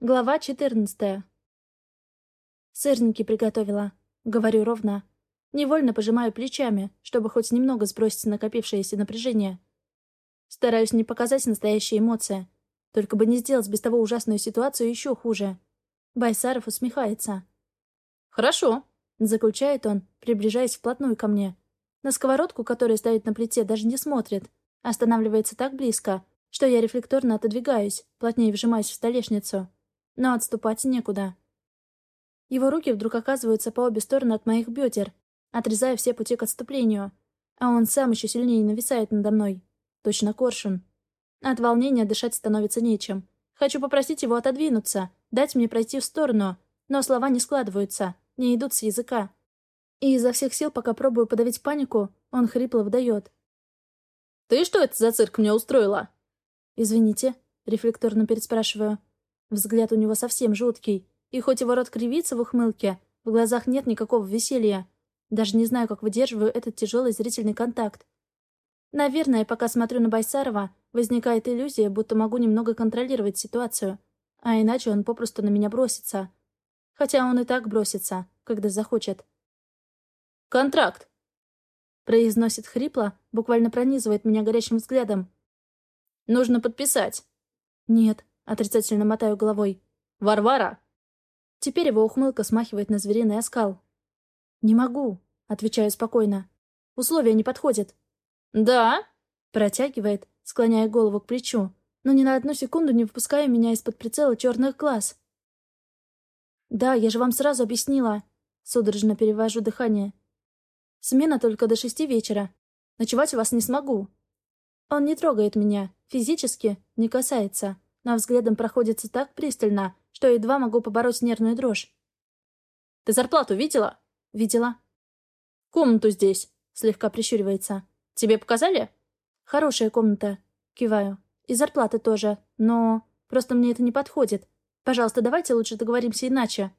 Глава 14. Сырники приготовила. Говорю ровно. Невольно пожимаю плечами, чтобы хоть немного сбросить накопившееся напряжение. Стараюсь не показать настоящие эмоции. Только бы не сделать без того ужасную ситуацию еще хуже. Байсаров усмехается. «Хорошо», — заключает он, приближаясь вплотную ко мне. На сковородку, которая стоит на плите, даже не смотрит. Останавливается так близко, что я рефлекторно отодвигаюсь, плотнее вжимаясь в столешницу но отступать некуда. Его руки вдруг оказываются по обе стороны от моих бедер, отрезая все пути к отступлению, а он сам еще сильнее нависает надо мной. Точно коршун. От волнения дышать становится нечем. Хочу попросить его отодвинуться, дать мне пройти в сторону, но слова не складываются, не идут с языка. И изо всех сил, пока пробую подавить панику, он хрипло выдает. «Ты что это за цирк мне устроила?» «Извините», — рефлекторно переспрашиваю. Взгляд у него совсем жуткий, и хоть его рот кривится в ухмылке, в глазах нет никакого веселья. Даже не знаю, как выдерживаю этот тяжелый зрительный контакт. Наверное, пока смотрю на Байсарова, возникает иллюзия, будто могу немного контролировать ситуацию, а иначе он попросту на меня бросится. Хотя он и так бросится, когда захочет. «Контракт!» Произносит хрипло, буквально пронизывает меня горячим взглядом. «Нужно подписать». «Нет, Отрицательно мотаю головой. «Варвара!» Теперь его ухмылка смахивает на звериный оскал. «Не могу», — отвечаю спокойно. «Условия не подходят». «Да?» — протягивает, склоняя голову к плечу, но ни на одну секунду не выпуская меня из-под прицела черных глаз. «Да, я же вам сразу объяснила». Судорожно перевожу дыхание. «Смена только до шести вечера. Ночевать у вас не смогу». Он не трогает меня, физически не касается но взглядом проходится так пристально, что едва могу побороть нервную дрожь. «Ты зарплату видела?» «Видела». «Комнату здесь», — слегка прищуривается. «Тебе показали?» «Хорошая комната», — киваю. «И зарплата тоже, но... Просто мне это не подходит. Пожалуйста, давайте лучше договоримся иначе».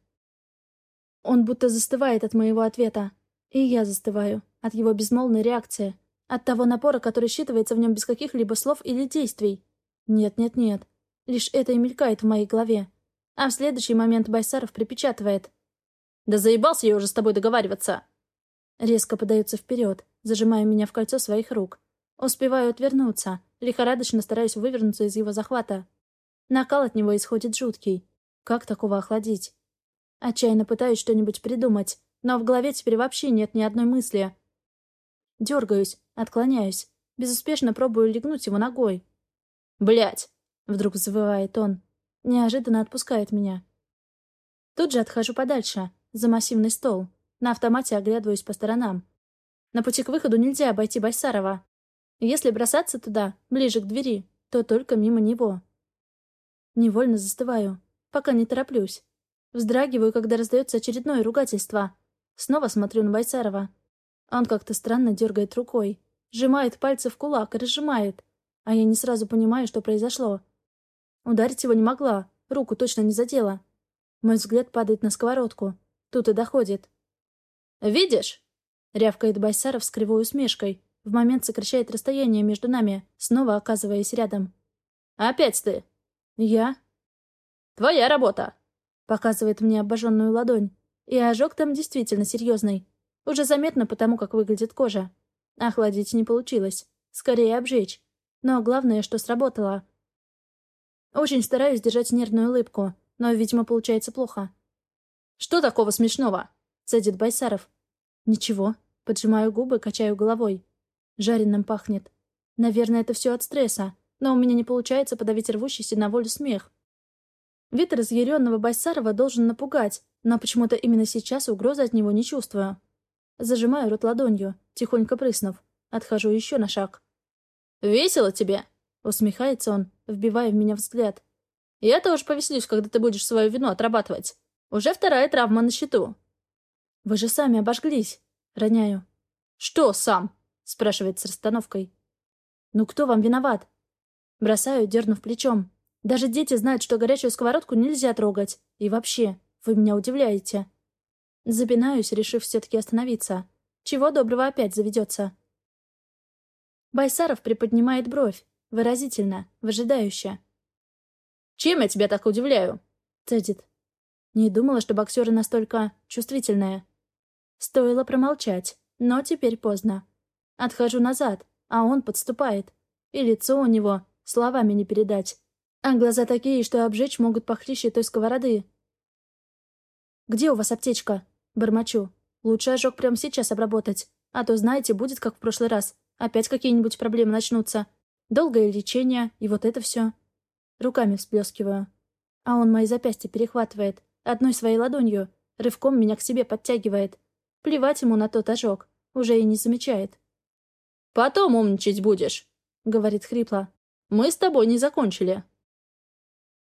Он будто застывает от моего ответа. И я застываю от его безмолвной реакции. От того напора, который считывается в нем без каких-либо слов или действий. Нет-нет-нет. Лишь это и мелькает в моей голове. А в следующий момент Байсаров припечатывает. «Да заебался я уже с тобой договариваться!» Резко подается вперед, зажимая меня в кольцо своих рук. Успеваю отвернуться, лихорадочно стараюсь вывернуться из его захвата. Накал от него исходит жуткий. Как такого охладить? Отчаянно пытаюсь что-нибудь придумать, но в голове теперь вообще нет ни одной мысли. Дергаюсь, отклоняюсь, безуспешно пробую легнуть его ногой. Блять! Вдруг завывает он. Неожиданно отпускает меня. Тут же отхожу подальше, за массивный стол. На автомате оглядываюсь по сторонам. На пути к выходу нельзя обойти Байсарова. Если бросаться туда, ближе к двери, то только мимо него. Невольно застываю, пока не тороплюсь. Вздрагиваю, когда раздается очередное ругательство. Снова смотрю на Байсарова. Он как-то странно дергает рукой. Сжимает пальцы в кулак и разжимает. А я не сразу понимаю, что произошло. Ударить его не могла, руку точно не задела. Мой взгляд падает на сковородку. Тут и доходит. «Видишь?» — рявкает Байсаров с кривой усмешкой. В момент сокращает расстояние между нами, снова оказываясь рядом. «Опять ты?» «Я?» «Твоя работа!» — показывает мне обожженную ладонь. И ожог там действительно серьезный. Уже заметно потому, как выглядит кожа. Охладить не получилось. Скорее обжечь. Но главное, что сработало. Очень стараюсь держать нервную улыбку, но, видимо, получается плохо. «Что такого смешного?» — цедит Байсаров. «Ничего». Поджимаю губы, качаю головой. Жареным пахнет. Наверное, это все от стресса, но у меня не получается подавить рвущийся на волю смех. Вид разъяренного Байсарова должен напугать, но почему-то именно сейчас угрозы от него не чувствую. Зажимаю рот ладонью, тихонько прыснув. Отхожу еще на шаг. «Весело тебе?» — усмехается он, вбивая в меня взгляд. «Я тоже повеселюсь, когда ты будешь свою вину отрабатывать. Уже вторая травма на счету». «Вы же сами обожглись!» — роняю. «Что сам?» — спрашивает с расстановкой. «Ну кто вам виноват?» Бросаю, дернув плечом. «Даже дети знают, что горячую сковородку нельзя трогать. И вообще, вы меня удивляете». Запинаюсь, решив все-таки остановиться. Чего доброго опять заведется. Байсаров приподнимает бровь, Выразительно, выжидающе. «Чем я тебя так удивляю?» Цедит. Не думала, что боксеры настолько чувствительные. Стоило промолчать, но теперь поздно. Отхожу назад, а он подступает. И лицо у него словами не передать. А глаза такие, что обжечь могут похлеще той сковороды. «Где у вас аптечка?» Бормочу. «Лучше ожог прямо сейчас обработать. А то, знаете, будет как в прошлый раз. Опять какие-нибудь проблемы начнутся. Долгое лечение, и вот это все. Руками всплескиваю. А он мои запястья перехватывает. Одной своей ладонью. Рывком меня к себе подтягивает. Плевать ему на тот ожог. Уже и не замечает. «Потом умничать будешь», — говорит хрипло. «Мы с тобой не закончили».